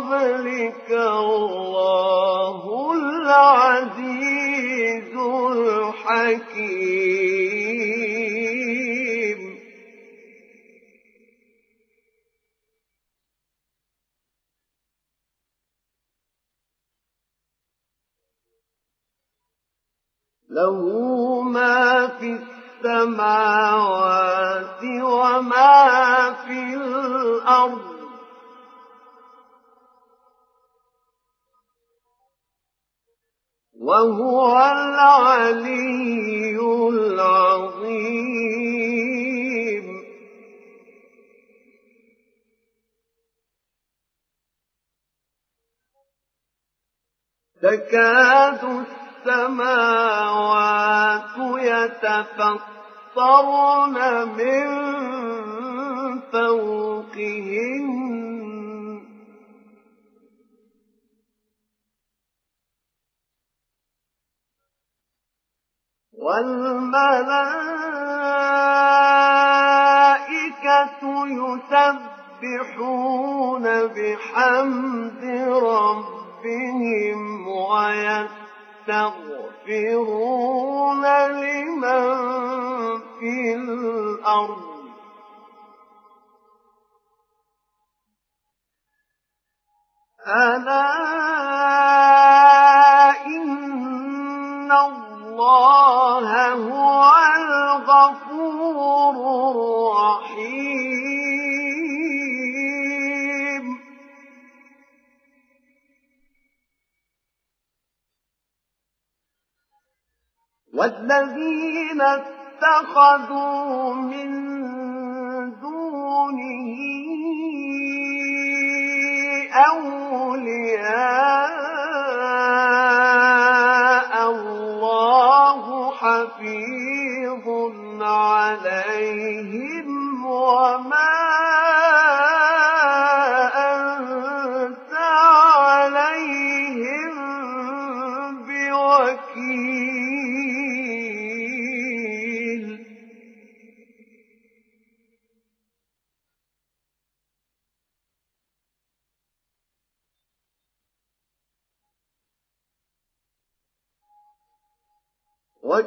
قبلك الله العزيز الحكيم. له ما في السماوات وما في الأرض. وهو العلي العظيم. تكاد السماوات يتفطرن من فوقهن. والملائكة يسبحون بحمد ربهم ويسبحون يستغفرون لمن في الأرض. ألا إن الله هو الغفور الرحيم. والذين اتخذوا من دونه أولياء عليهم وما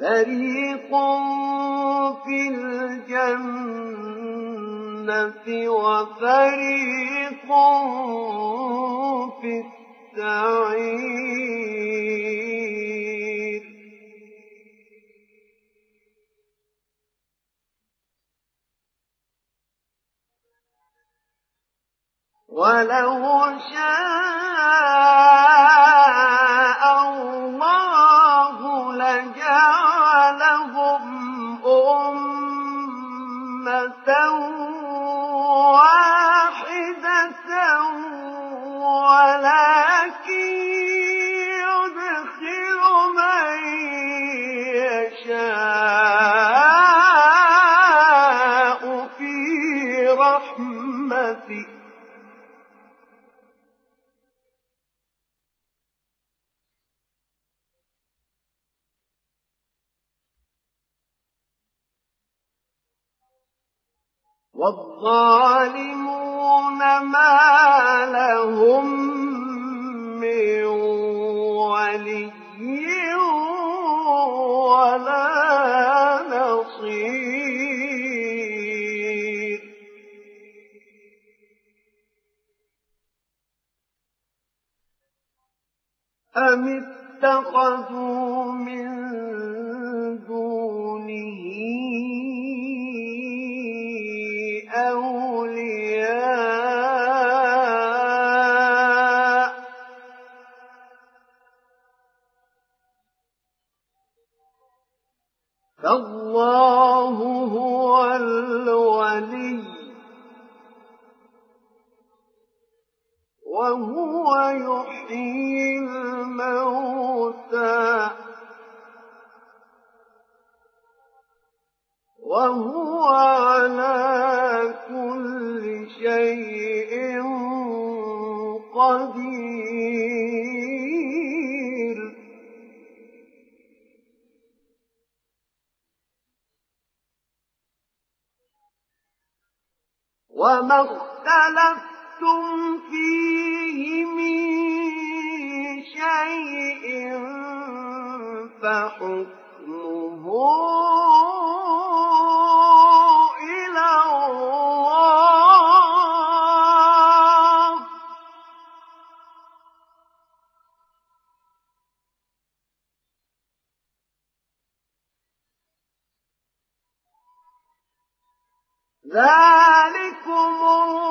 فريق في الجنة وفريق في السعير. ولو شاء وَالظَّالِمُونَ مَا لَهُم مِّن وَلِيٍّ وَلَا نَصِيرٍ. أَمِ اتَّخَذُوا مِن فالله وهو على كل شيء قدير. وما اختلفتم فيه من شيء فحكمه ذلكم الله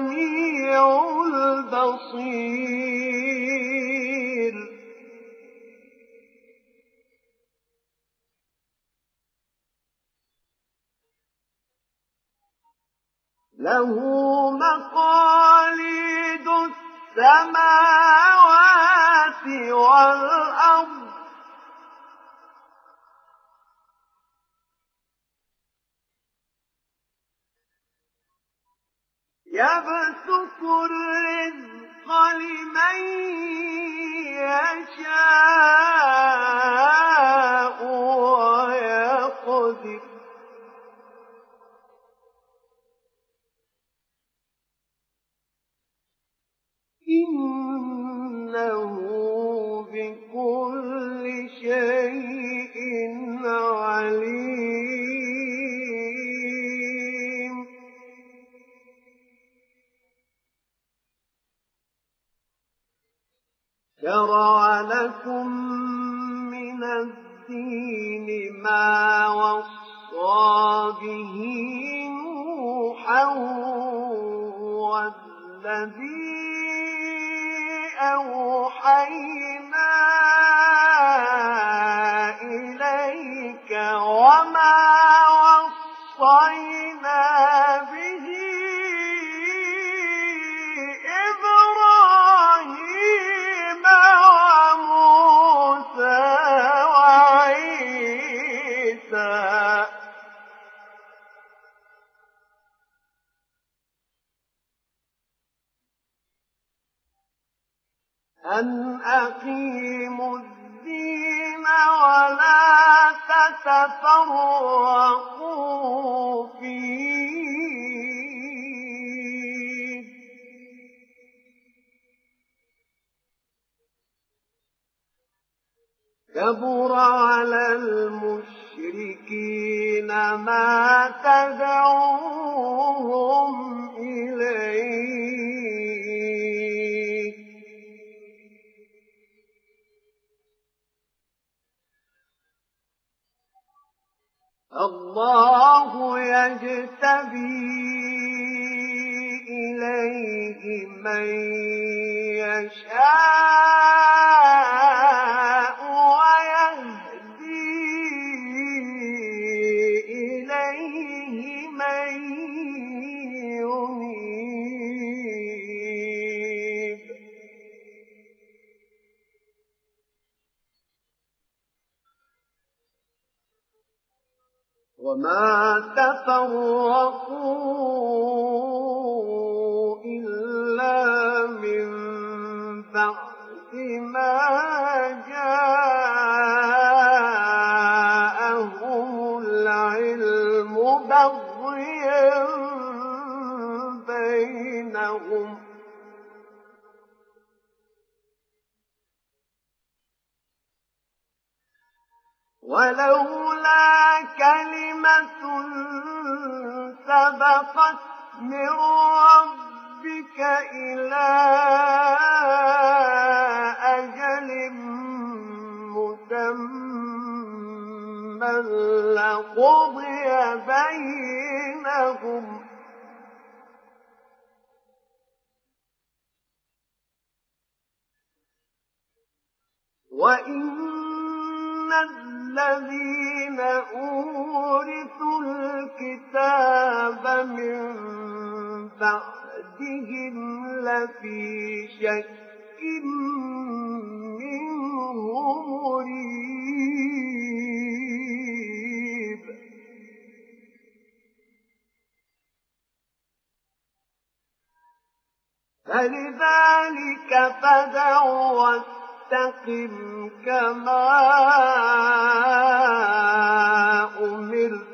السميع البصير. له مقاليد السماوات والأرض. يبسط الرزق لمن يشاء ويقدر. إِنَّهُ شَرَعَ لَكُم مِّنَ الدِّينِ مَا وَصَّىٰ بِهِ نُوحًا وَالَّذِي أَوْحَيْنَا إِلَيْكَ وَمَا وما تفرقوا إلا من بعد ما جاءهم العلم بغيا بينهم ولولا كلمة سبقت من ربك إلى أجل مسمى لقضي بينهم. وإن الذين أورثوا الكتاب من بعدهم لفي شك منه مريب. فلذلك فدع واستقم كما أمرت.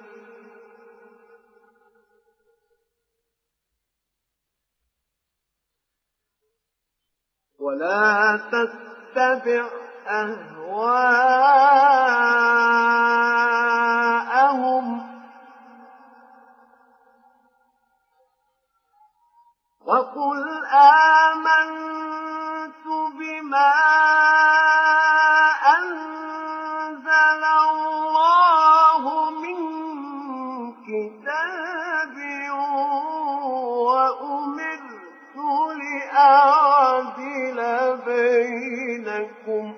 ولا تتبع أهواءهم. وقل آمنت بما أنزل الله من كتاب وأمرت لأعدل بينكم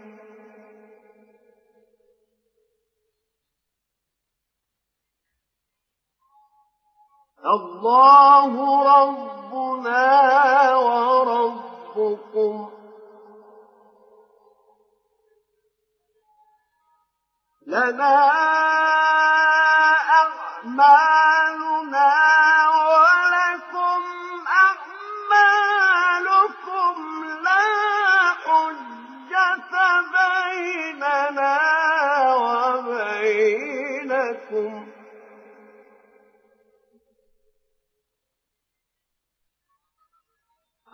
الله ربنا وربكم لنا أعمالنا ولكم أعمالكم لا حجة بيننا وبينكم.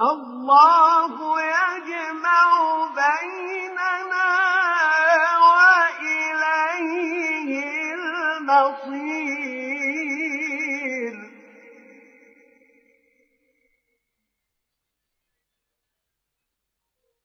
الله يجمع بيننا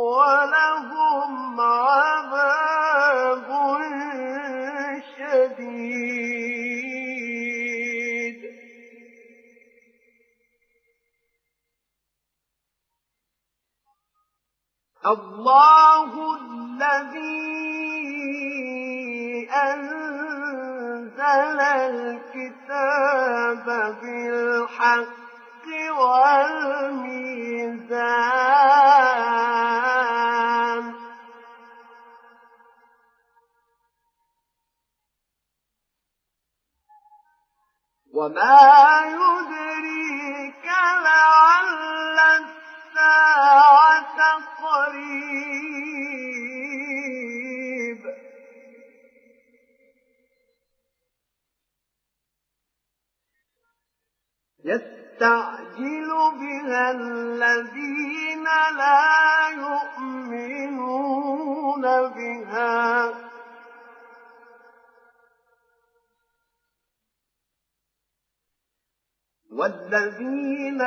ولهم عذاب شديد. الله الذي أنزل الكتاب بالحق والميزان. وما يدريك لعل الساعة قريب. يستعجل بها الذين لا يؤمنون بها. والذين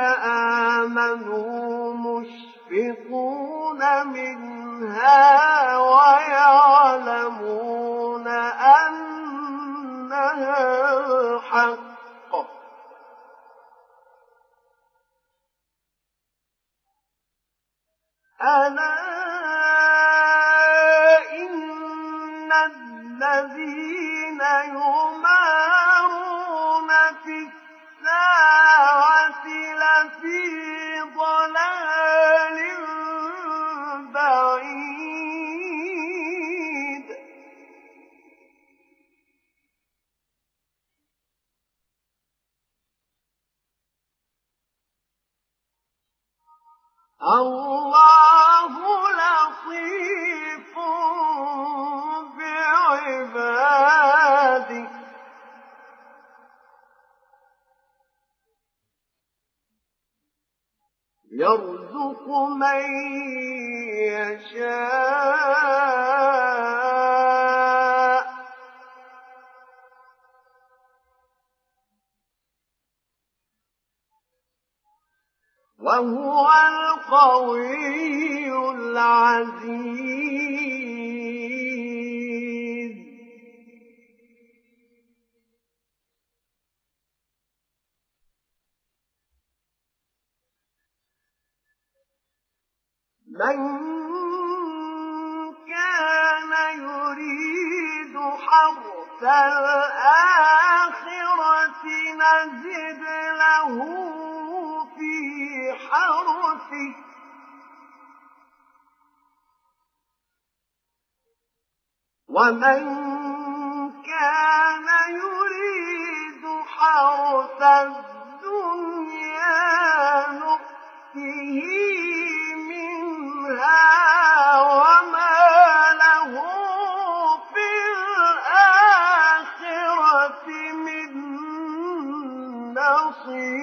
آمنوا مشفقون منها ويعلمون أنها الحق. ألا إن الذين يمارون الله لطيف بعباده. يرزق من يشاء. وهو القوي العزيز. من كان يريد حرث الآخرة نزد له في حرثه ومن كان يريد حرث الدنيا نؤته منها وما له في الآخرة من نصيب.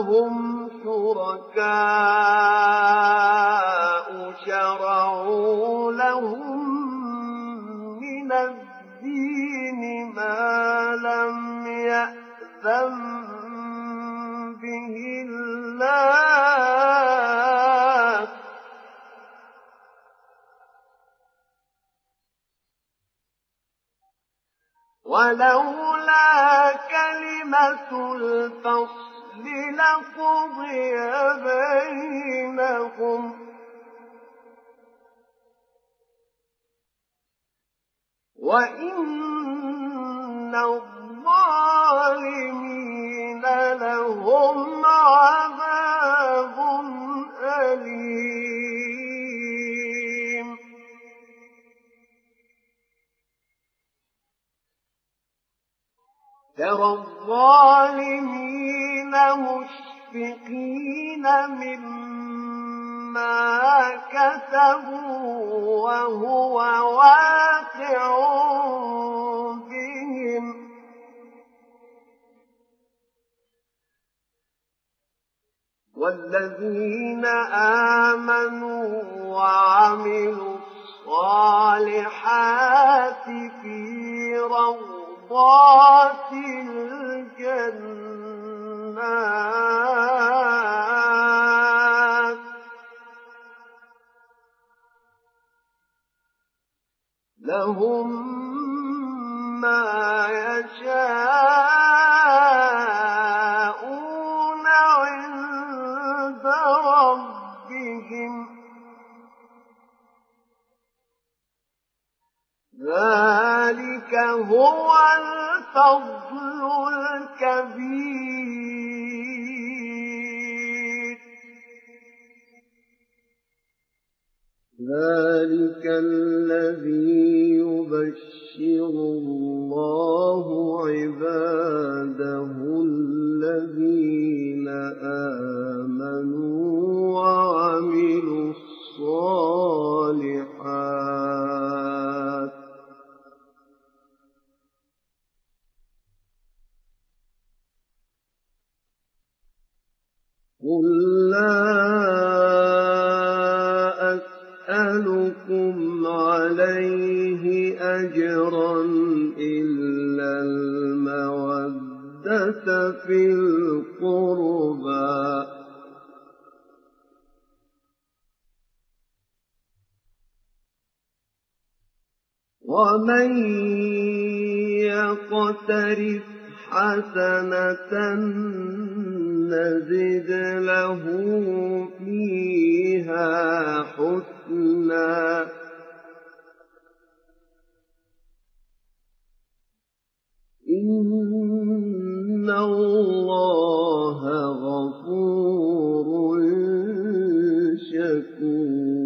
لهم شركاء شرعوا لهم من الدين ما لم يأذن به الله ولولا كلمة الفصل لقضي بينهم وإن الظالمين لهم عذاب ترى الظالمين مشفقين مما كسبوا وهو واقع بهم والذين آمنوا وعملوا الصالحات في روضات الجنات. لهم ما يشاءون عند ربهم. ذلك ذلك هو الفضل الكبير. ذلك الذي يبشر الله عباده الذين آمنوا وعملوا الصالحات. أسألكم عليه أجرا إلا المودة في القربى. ومن يقترف حسنة نزد له فيها حسنا. إن الله غفور شكور.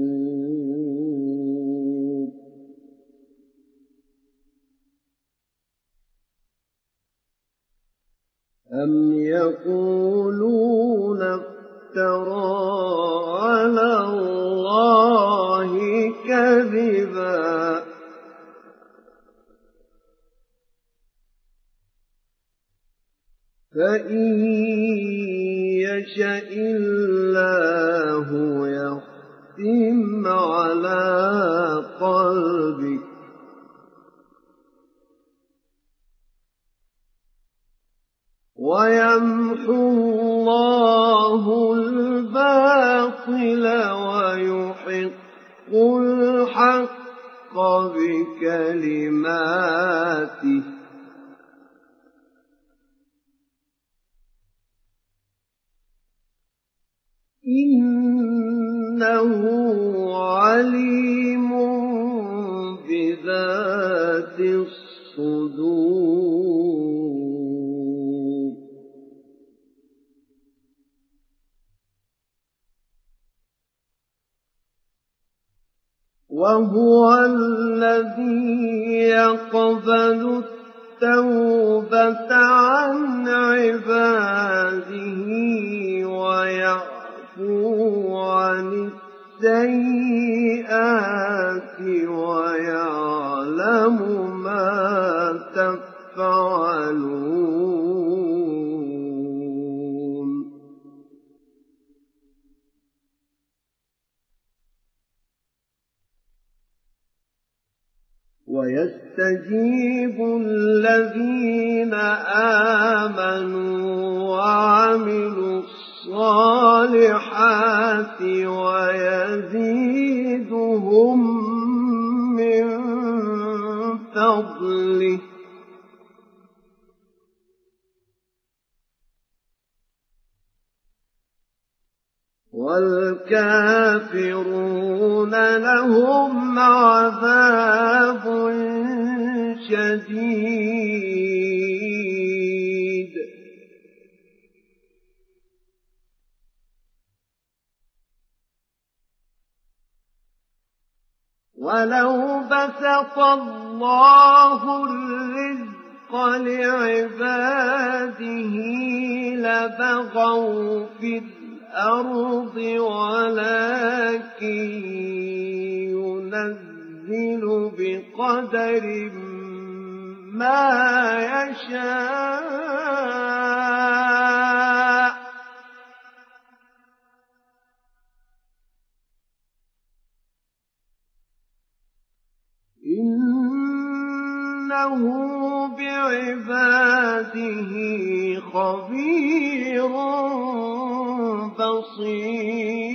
أم يقولون افترى على الله كذبا. فإن يشأ الله يختم على قلبك. ويمحو فضله. والكافرون لهم عذاب شديد. ولو بسط الله الرزق لعباده لبغوا في الأرض ولكن ينزل بقدر ما يشاء إنه بعباده خبير بصير.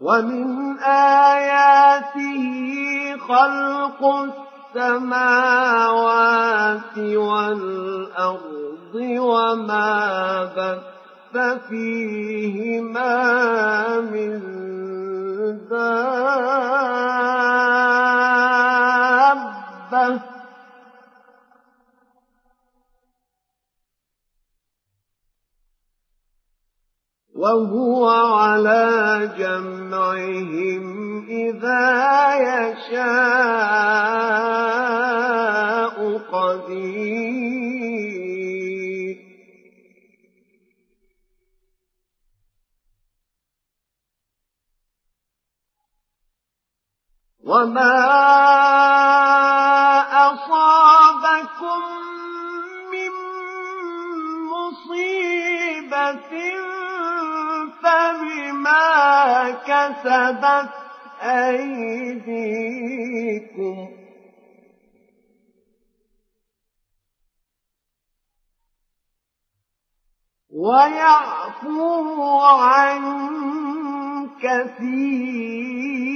ومن آياته خلق السماوات والأرض وما بث فيهما من دابة. وهو على جمعهم إذا يشاء قدير. وما أصابكم من مصيبة كسبت أيديكم. ويعفو عن كثير.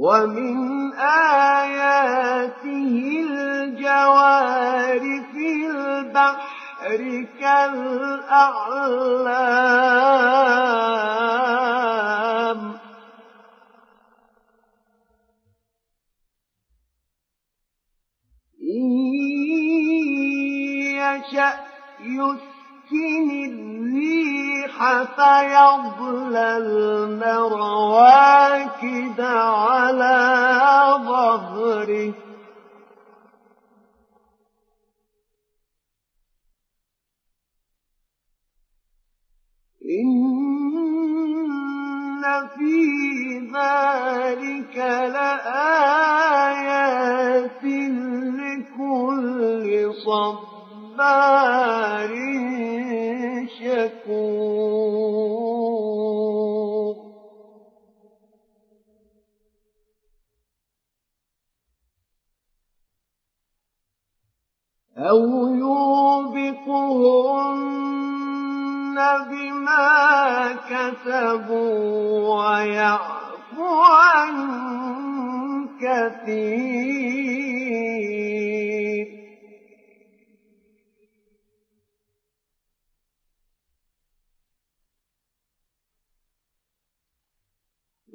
ومن آياته الجوار في البحر كالأعلام. إن يشأ يسكن فيظللن رواكد على ظهره إن في ذلك لآيات لكل صبار شكور أو يوبقهن بما كسبوا ويعفو عن كثير.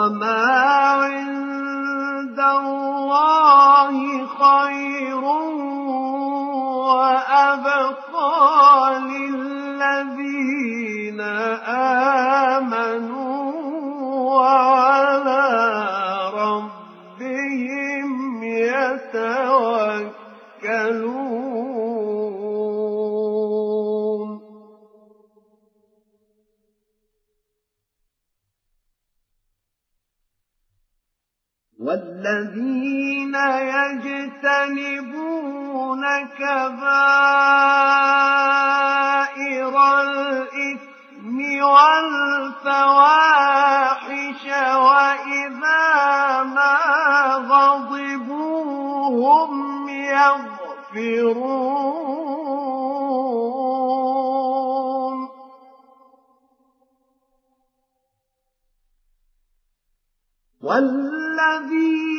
وما عند الله خير وأبقى للذين آمنوا وعملوا والذين يجتنبون كبائر الإثم والفواحش وإذا ما غضبوا هم يغفرون. والذين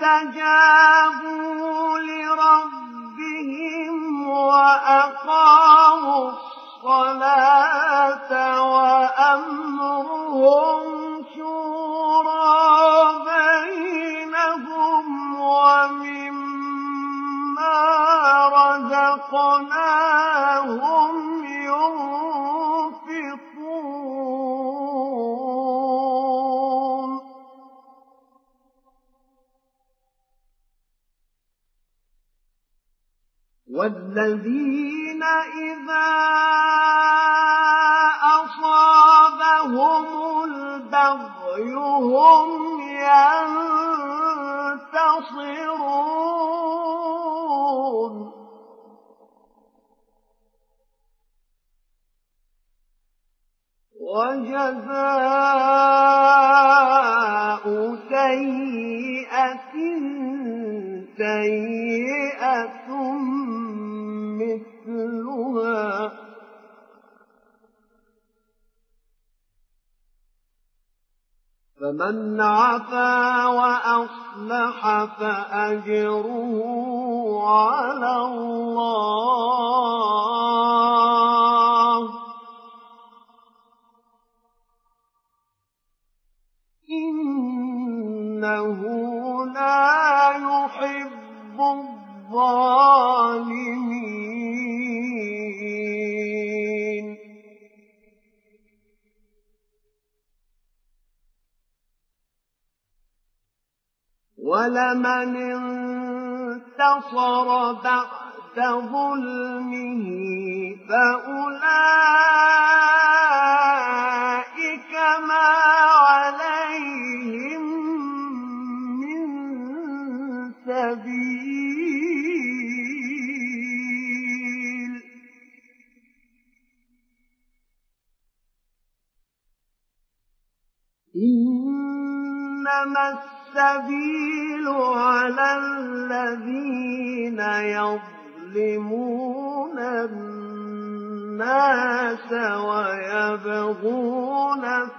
استجابوا لربهم وأقاموا الصلاة وأمرهم شورى بينهم ومما رزقناهم والذين إذا أصابهم البغي هم ينتصرون. وجزاء سيئة سيئة مثلها فمن عفا وأصلح فأجره على الله. إنه لا يحب الظالمين. ولمن انتصر بعد ظلمه فأولئك ما عليهم من سبيل. إنما السبيل على الذين يظلمون الناس ويبغون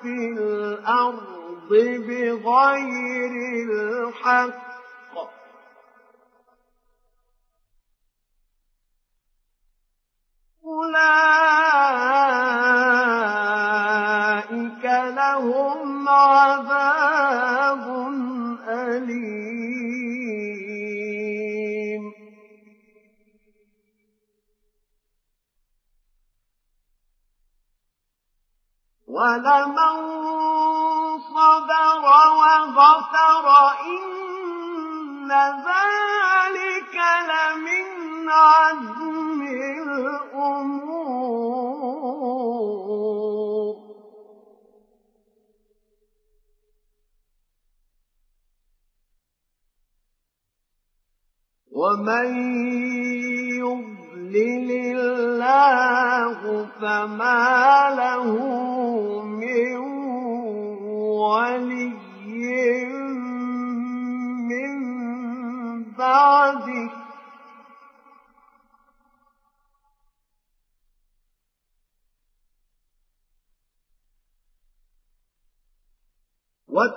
في الأرض بغير الحق.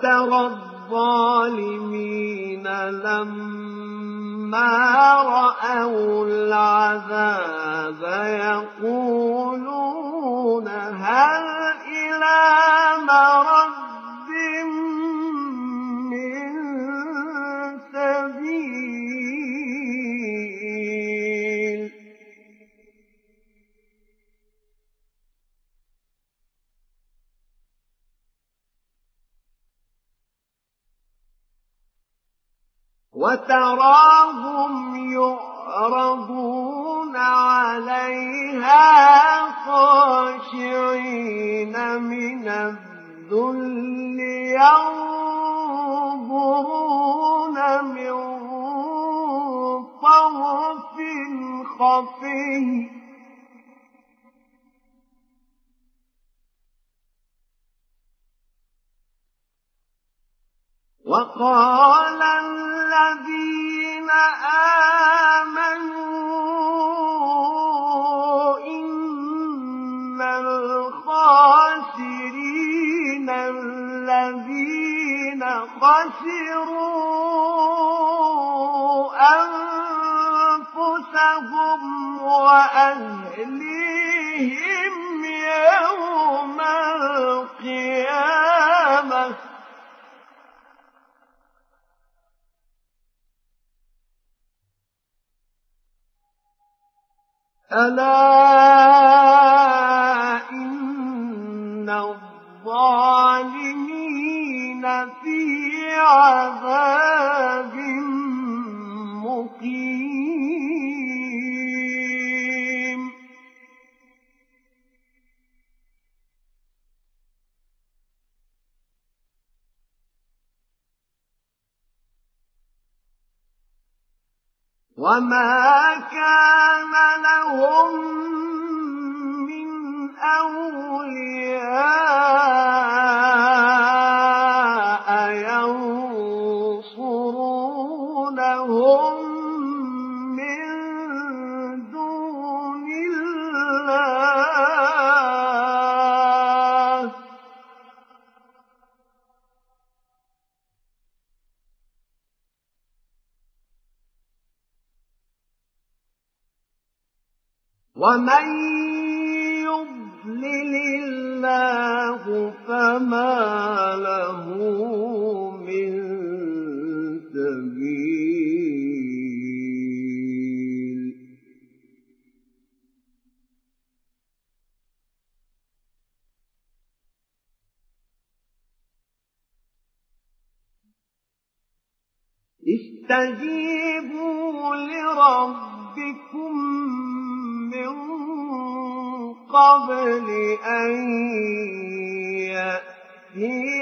وترى وتراهم الظالمين في عذاب مقيم وما كان لهم أولياء ينصرونهم ومن يضلل الله فما له من سبيل استجيبوا لربكم قبل أن يأتي.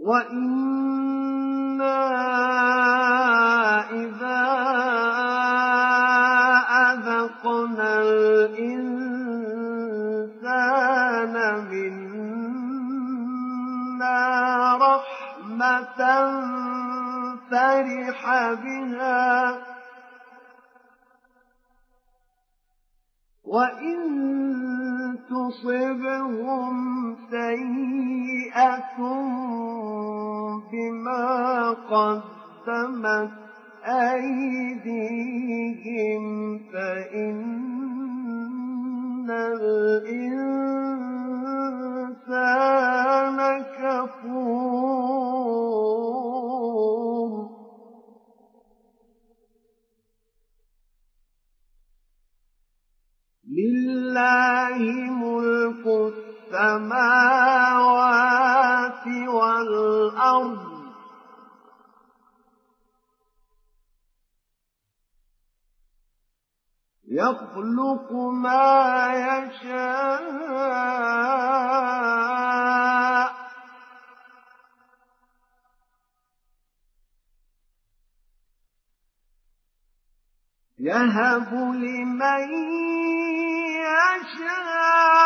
وإنا إذا أذقنا الإنسان منا رحمة فرح بها وإن تصبهم سيئة بما قدمت أيديهم فإن الإنسان كفور. لله ملك السماوات والأرض. يخلق ما يشاء. يهب لمن يشاء.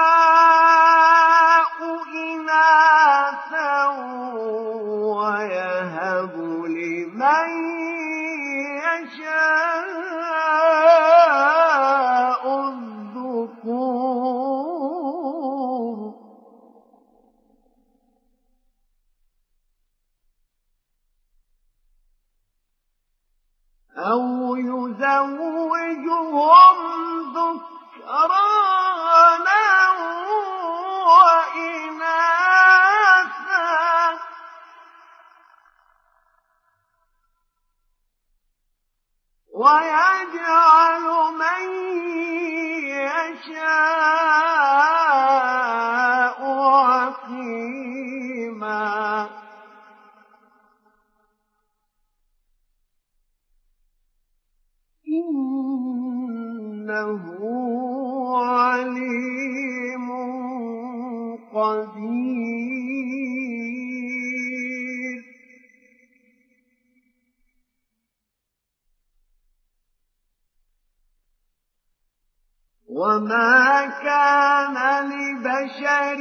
بشر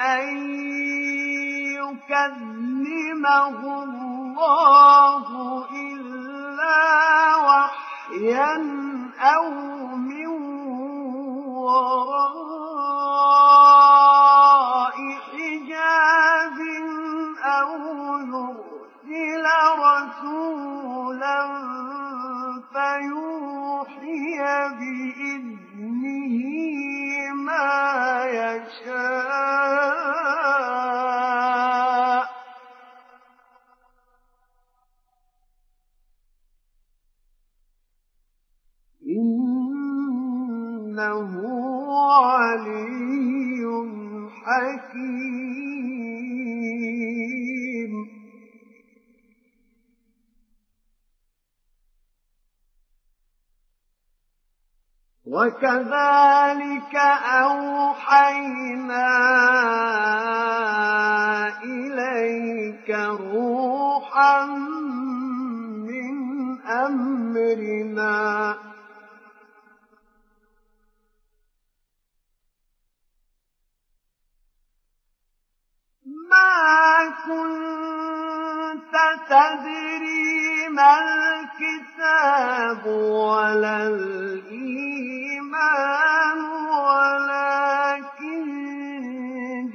أن يكلمه الله إلا وحيا أو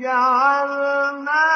جعلنا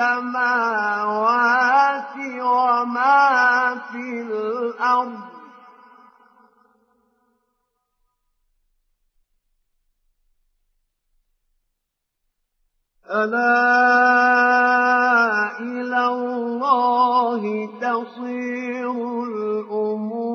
السماوات وما في الأرض. ألا إلى الله تصير الأمور.